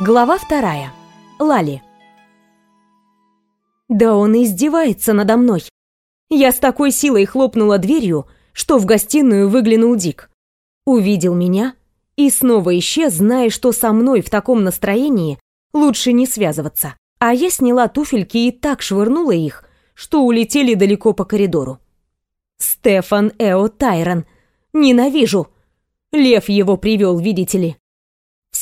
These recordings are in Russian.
Глава вторая. Лали. Да он издевается надо мной. Я с такой силой хлопнула дверью, что в гостиную выглянул Дик. Увидел меня и снова исчез, зная, что со мной в таком настроении лучше не связываться. А я сняла туфельки и так швырнула их, что улетели далеко по коридору. Стефан Эо Тайрон. Ненавижу. Лев его привел, видите ли.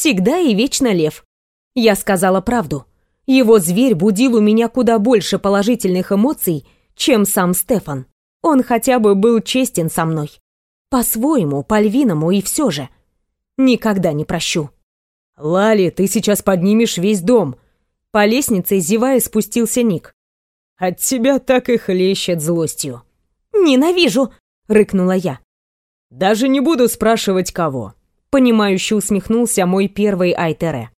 Всегда и вечно лев. Я сказала правду. Его зверь будил у меня куда больше положительных эмоций, чем сам Стефан. Он хотя бы был честен со мной. По-своему, по-львиному и все же. Никогда не прощу. «Лали, ты сейчас поднимешь весь дом!» По лестнице, зевая, спустился Ник. «От тебя так и хлещет злостью». «Ненавижу!» — рыкнула я. «Даже не буду спрашивать, кого», — понимающе усмехнулся мой первый Айтере.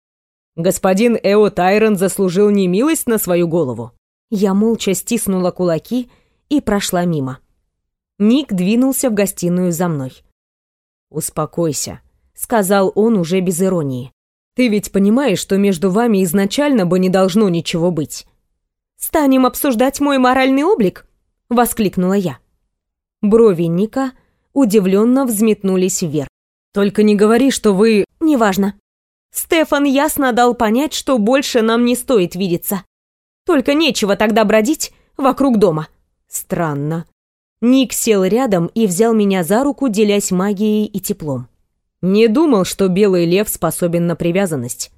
«Господин Эо Тайрон заслужил немилость на свою голову». Я молча стиснула кулаки и прошла мимо. Ник двинулся в гостиную за мной. «Успокойся», — сказал он уже без иронии. «Ты ведь понимаешь, что между вами изначально бы не должно ничего быть». «Станем обсуждать мой моральный облик?» — воскликнула я. Брови Ника удивленно взметнулись вверх. «Только не говори, что вы...» «Неважно. Стефан ясно дал понять, что больше нам не стоит видеться. Только нечего тогда бродить вокруг дома». «Странно». Ник сел рядом и взял меня за руку, делясь магией и теплом. «Не думал, что белый лев способен на привязанность».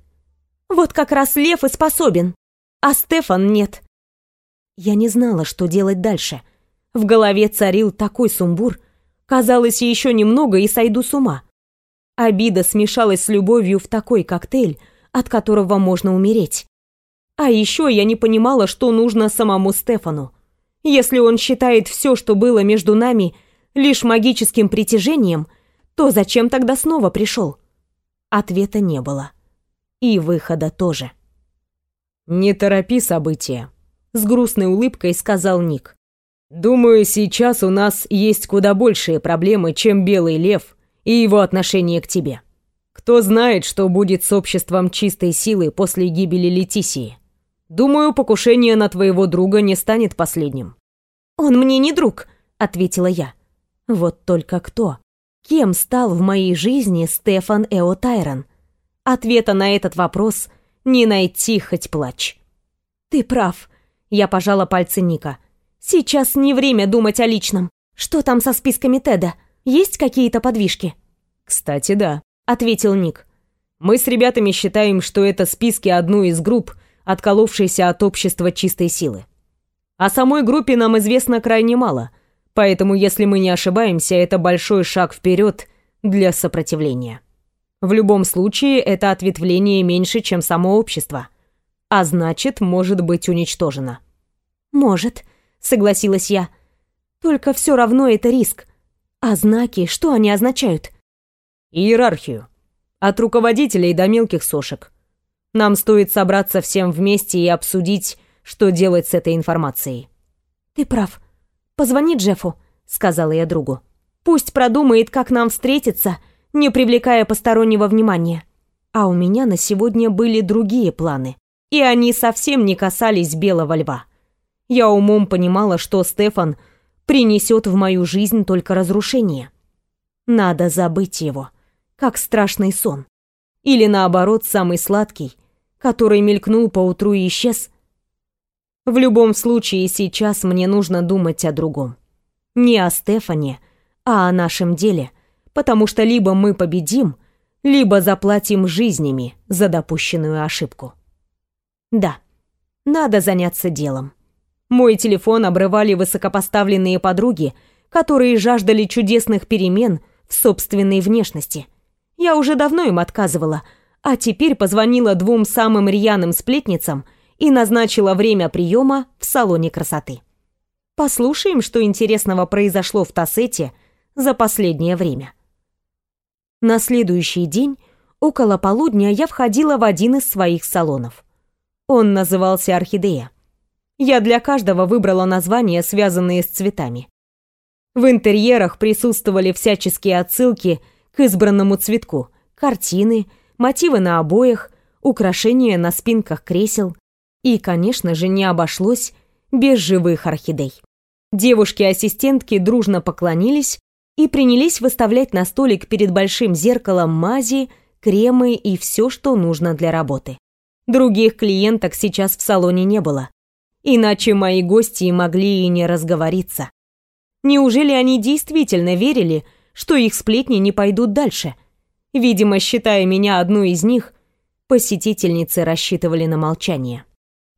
«Вот как раз лев и способен, а Стефан нет». Я не знала, что делать дальше. В голове царил такой сумбур, Казалось, еще немного и сойду с ума. Обида смешалась с любовью в такой коктейль, от которого можно умереть. А еще я не понимала, что нужно самому Стефану. Если он считает все, что было между нами, лишь магическим притяжением, то зачем тогда снова пришел? Ответа не было. И выхода тоже. «Не торопи события», — с грустной улыбкой сказал Ник. Думаю, сейчас у нас есть куда большие проблемы, чем Белый Лев и его отношение к тебе. Кто знает, что будет с обществом чистой силы после гибели Летисии. Думаю, покушение на твоего друга не станет последним. Он мне не друг, ответила я. Вот только кто? Кем стал в моей жизни Стефан Эо Тайрон? Ответа на этот вопрос не найти хоть плачь. Ты прав. Я пожала пальцы Ника. Сейчас не время думать о личном. Что там со списками Теда? Есть какие-то подвижки? Кстати, да, ответил Ник. Мы с ребятами считаем, что это списки одной из групп, отколовшейся от общества чистой силы. О самой группе нам известно крайне мало, поэтому, если мы не ошибаемся, это большой шаг вперед для сопротивления. В любом случае, это ответвление меньше, чем само общество, а значит, может быть уничтожено. Может, согласилась я. Только все равно это риск. А знаки, что они означают? Иерархию. От руководителей до мелких сошек. Нам стоит собраться всем вместе и обсудить, что делать с этой информацией. Ты прав. Позвони Джеффу, сказала я другу. Пусть продумает, как нам встретиться, не привлекая постороннего внимания. А у меня на сегодня были другие планы, и они совсем не касались белого льва. Я умом понимала, что Стефан принесет в мою жизнь только разрушение. Надо забыть его, как страшный сон. Или наоборот, самый сладкий, который мелькнул поутру и исчез. В любом случае, сейчас мне нужно думать о другом. Не о Стефане, а о нашем деле, потому что либо мы победим, либо заплатим жизнями за допущенную ошибку. Да, надо заняться делом. Мой телефон обрывали высокопоставленные подруги, которые жаждали чудесных перемен в собственной внешности. Я уже давно им отказывала, а теперь позвонила двум самым рьяным сплетницам и назначила время приема в салоне красоты. Послушаем, что интересного произошло в Тассете за последнее время. На следующий день, около полудня, я входила в один из своих салонов. Он назывался «Орхидея». Я для каждого выбрала названия, связанные с цветами. В интерьерах присутствовали всяческие отсылки к избранному цветку, картины, мотивы на обоях, украшения на спинках кресел. И, конечно же, не обошлось без живых орхидей. Девушки-ассистентки дружно поклонились и принялись выставлять на столик перед большим зеркалом мази, кремы и все, что нужно для работы. Других клиенток сейчас в салоне не было. Иначе мои гости могли и не разговориться. Неужели они действительно верили, что их сплетни не пойдут дальше? Видимо, считая меня одной из них, посетительницы рассчитывали на молчание.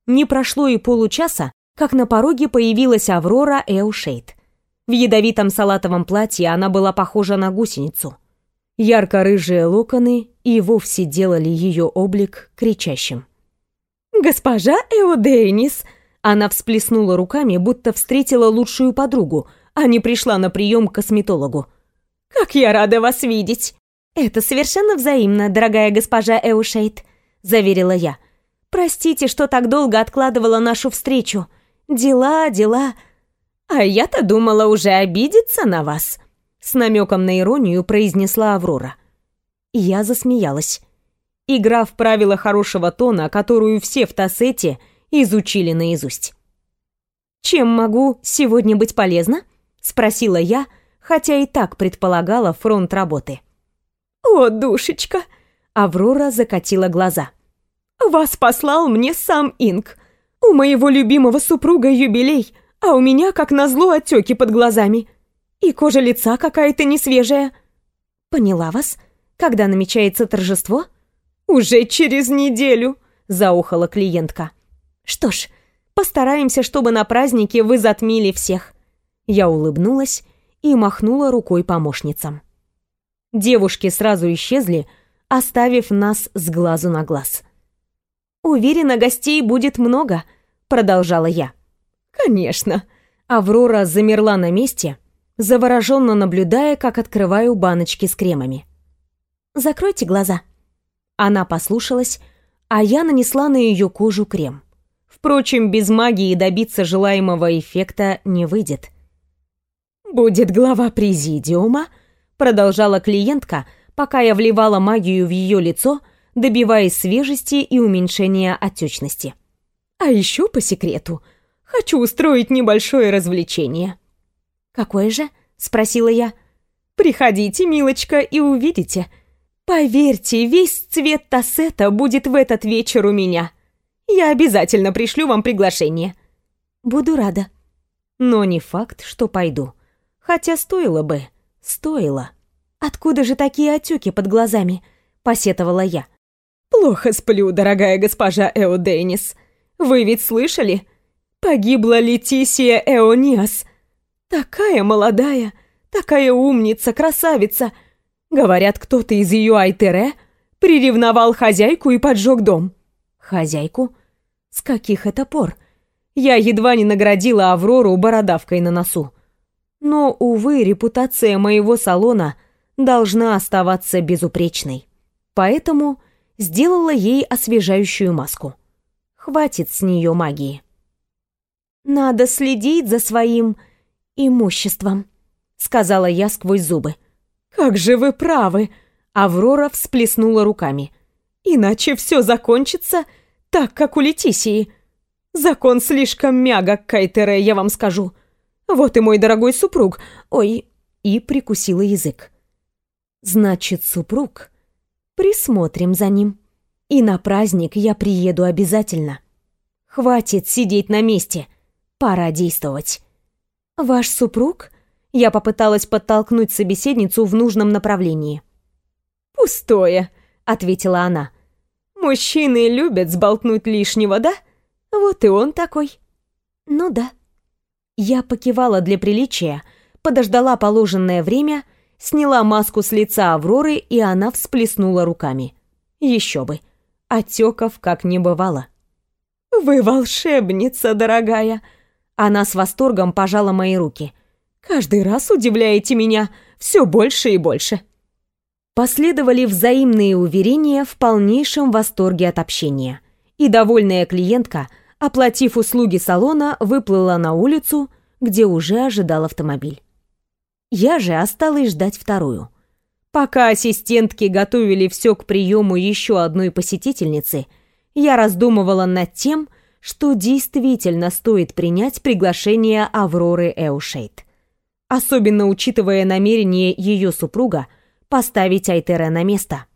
Не прошло и получаса, как на пороге появилась Аврора Эушейд. В ядовитом салатовом платье она была похожа на гусеницу. Ярко-рыжие локоны и вовсе делали ее облик кричащим. «Госпожа Эодейнис!» Она всплеснула руками, будто встретила лучшую подругу, а не пришла на прием к косметологу. «Как я рада вас видеть!» «Это совершенно взаимно, дорогая госпожа Эушейд», — заверила я. «Простите, что так долго откладывала нашу встречу. Дела, дела. А я-то думала уже обидеться на вас», — с намеком на иронию произнесла Аврора. Я засмеялась. Игра в правила хорошего тона, которую все в Тассете изучили наизусть. «Чем могу сегодня быть полезна?» — спросила я, хотя и так предполагала фронт работы. «О, душечка!» — Аврора закатила глаза. «Вас послал мне сам Инк. У моего любимого супруга юбилей, а у меня, как назло, отеки под глазами. И кожа лица какая-то несвежая». «Поняла вас. Когда намечается торжество?» «Уже через неделю», — заухала клиентка. «Что ж, постараемся, чтобы на празднике вы затмили всех». Я улыбнулась и махнула рукой помощницам. Девушки сразу исчезли, оставив нас с глазу на глаз. «Уверена, гостей будет много», — продолжала я. «Конечно». Аврора замерла на месте, завороженно наблюдая, как открываю баночки с кремами. «Закройте глаза». Она послушалась, а я нанесла на ее кожу крем. Впрочем, без магии добиться желаемого эффекта не выйдет. «Будет глава президиума», продолжала клиентка, пока я вливала магию в ее лицо, добиваясь свежести и уменьшения отечности. А еще по секрету хочу устроить небольшое развлечение. Какое же? спросила я. Приходите, милочка, и увидите. Поверьте, весь цвет тассета будет в этот вечер у меня. Я обязательно пришлю вам приглашение. Буду рада. Но не факт, что пойду. Хотя стоило бы. Стоило. Откуда же такие отеки под глазами? Посетовала я. Плохо сплю, дорогая госпожа Эоденис. Вы ведь слышали? Погибла Летисия Эониас. Такая молодая, такая умница, красавица. Говорят, кто-то из ее Айтере приревновал хозяйку и поджег дом. Хозяйку? С каких это пор? Я едва не наградила Аврору бородавкой на носу. Но, увы, репутация моего салона должна оставаться безупречной. Поэтому сделала ей освежающую маску. Хватит с нее магии. «Надо следить за своим имуществом», — сказала я сквозь зубы. «Как же вы правы!» — Аврора всплеснула руками. «Иначе все закончится так, как у Летисии. Закон слишком мягок, Кайтере, я вам скажу. Вот и мой дорогой супруг. Ой, и прикусила язык. Значит, супруг. Присмотрим за ним. И на праздник я приеду обязательно. Хватит сидеть на месте. Пора действовать. Ваш супруг? Я попыталась подтолкнуть собеседницу в нужном направлении. Пустое, ответила она. Мужчины любят сболтнуть лишнего, да? Вот и он такой. Ну да. Я покивала для приличия, подождала положенное время, сняла маску с лица Авроры, и она всплеснула руками. Еще бы. Отеков как не бывало. «Вы волшебница, дорогая!» Она с восторгом пожала мои руки. «Каждый раз удивляете меня все больше и больше». Последовали взаимные уверения в полнейшем восторге от общения. И довольная клиентка – оплатив услуги салона, выплыла на улицу, где уже ожидал автомобиль. Я же осталась ждать вторую. Пока ассистентки готовили все к приему еще одной посетительницы, я раздумывала над тем, что действительно стоит принять приглашение Авроры Эушейт. Особенно учитывая намерение ее супруга поставить Айтере на место.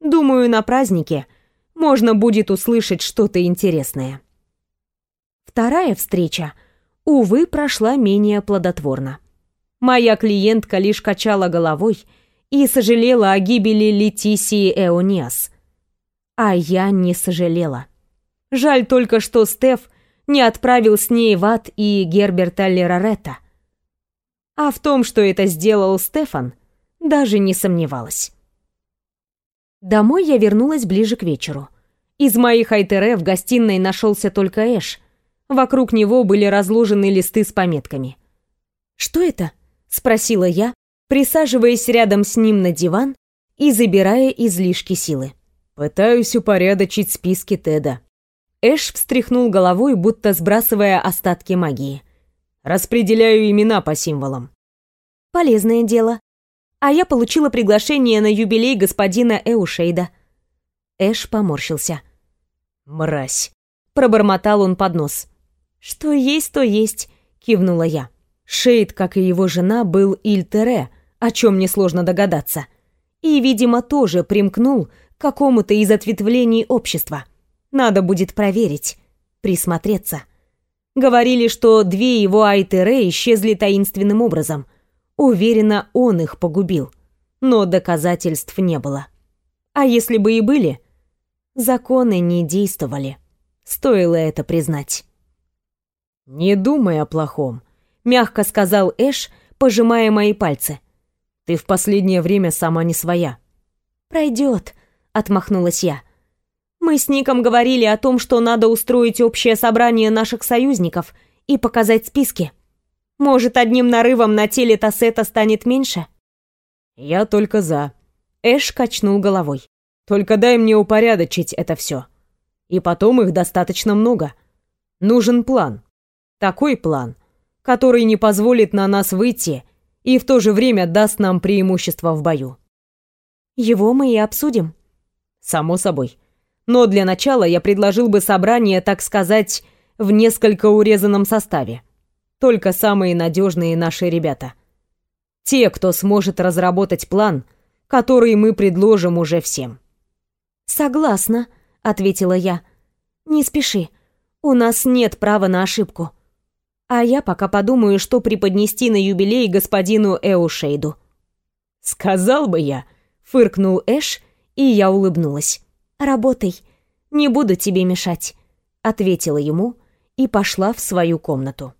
Думаю, на празднике можно будет услышать что-то интересное. Вторая встреча, увы, прошла менее плодотворно. Моя клиентка лишь качала головой и сожалела о гибели Летисии Эониас. А я не сожалела. Жаль только, что Стеф не отправил с ней в ад и Герберта Лераретта. А в том, что это сделал Стефан, даже не сомневалась. Домой я вернулась ближе к вечеру. Из моих айтере в гостиной нашелся только Эш. Вокруг него были разложены листы с пометками. «Что это?» — спросила я, присаживаясь рядом с ним на диван и забирая излишки силы. «Пытаюсь упорядочить списки Теда». Эш встряхнул головой, будто сбрасывая остатки магии. «Распределяю имена по символам». «Полезное дело. А я получила приглашение на юбилей господина Эушейда». Эш поморщился. «Мразь», — пробормотал он под нос. «Что есть, то есть», — кивнула я. Шейд, как и его жена, был Ильтере, о чем несложно догадаться. И, видимо, тоже примкнул к какому-то из ответвлений общества. Надо будет проверить, присмотреться. Говорили, что две его Айтере исчезли таинственным образом. Уверена, он их погубил. Но доказательств не было. А если бы и были, законы не действовали. Стоило это признать. «Не думай о плохом», — мягко сказал Эш, пожимая мои пальцы. Ты в последнее время сама не своя». «Пройдет», — отмахнулась я. «Мы с Ником говорили о том, что надо устроить общее собрание наших союзников и показать списки. Может, одним нарывом на теле Тассета станет меньше?» «Я только за». Эш качнул головой. «Только дай мне упорядочить это все. И потом их достаточно много. Нужен план. Такой план, который не позволит на нас выйти и в то же время даст нам преимущество в бою. Его мы и обсудим. Само собой. Но для начала я предложил бы собрание, так сказать, в несколько урезанном составе. Только самые надежные наши ребята. Те, кто сможет разработать план, который мы предложим уже всем. «Согласна», — ответила я. «Не спеши. У нас нет права на ошибку. А я пока подумаю, что преподнести на юбилей господину Эушейду. Сказал бы я, фыркнул Эш, и я улыбнулась. Работай. Не буду тебе мешать, ответила ему и пошла в свою комнату.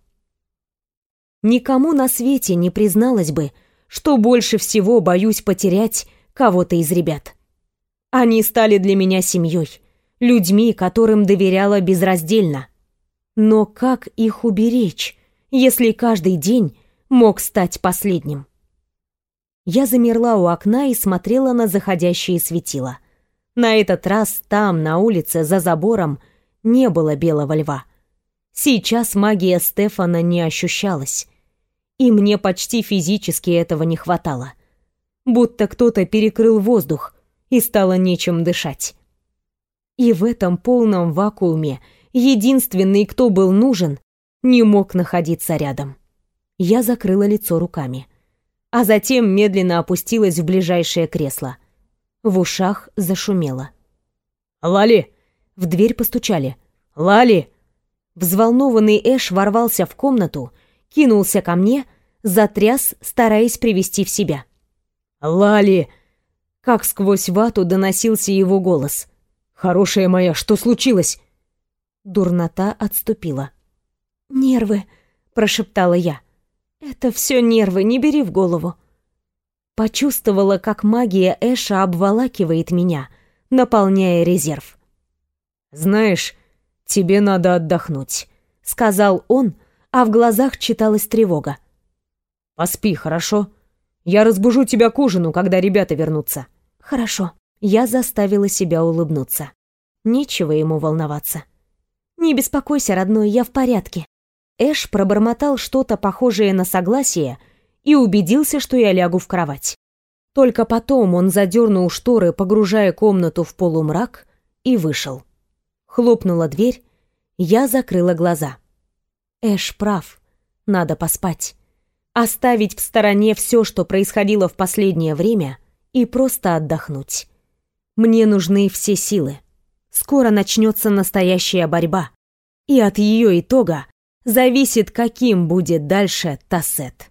Никому на свете не призналась бы, что больше всего боюсь потерять кого-то из ребят. Они стали для меня семьей, людьми, которым доверяла безраздельно. Но как их уберечь, если каждый день мог стать последним? Я замерла у окна и смотрела на заходящие светила. На этот раз там, на улице, за забором, не было белого льва. Сейчас магия Стефана не ощущалась. И мне почти физически этого не хватало. Будто кто-то перекрыл воздух, и стало нечем дышать. И в этом полном вакууме единственный, кто был нужен, не мог находиться рядом. Я закрыла лицо руками, а затем медленно опустилась в ближайшее кресло. В ушах зашумело. «Лали!» В дверь постучали. «Лали!» Взволнованный Эш ворвался в комнату, кинулся ко мне, затряс, стараясь привести в себя. «Лали!» Как сквозь вату доносился его голос. «Хорошая моя, что случилось?» Дурнота отступила. «Нервы», — прошептала я. «Это все нервы, не бери в голову». Почувствовала, как магия Эша обволакивает меня, наполняя резерв. «Знаешь, тебе надо отдохнуть», — сказал он, а в глазах читалась тревога. «Поспи, хорошо? Я разбужу тебя к ужину, когда ребята вернутся». «Хорошо». Я заставила себя улыбнуться. Нечего ему волноваться. «Не беспокойся, родной, я в порядке». Эш пробормотал что-то похожее на согласие и убедился, что я лягу в кровать. Только потом он задернул шторы, погружая комнату в полумрак, и вышел. Хлопнула дверь, я закрыла глаза. Эш прав, надо поспать. Оставить в стороне все, что происходило в последнее время, и просто отдохнуть. Мне нужны все силы. Скоро начнется настоящая борьба, и от ее итога зависит, каким будет дальше Тассет.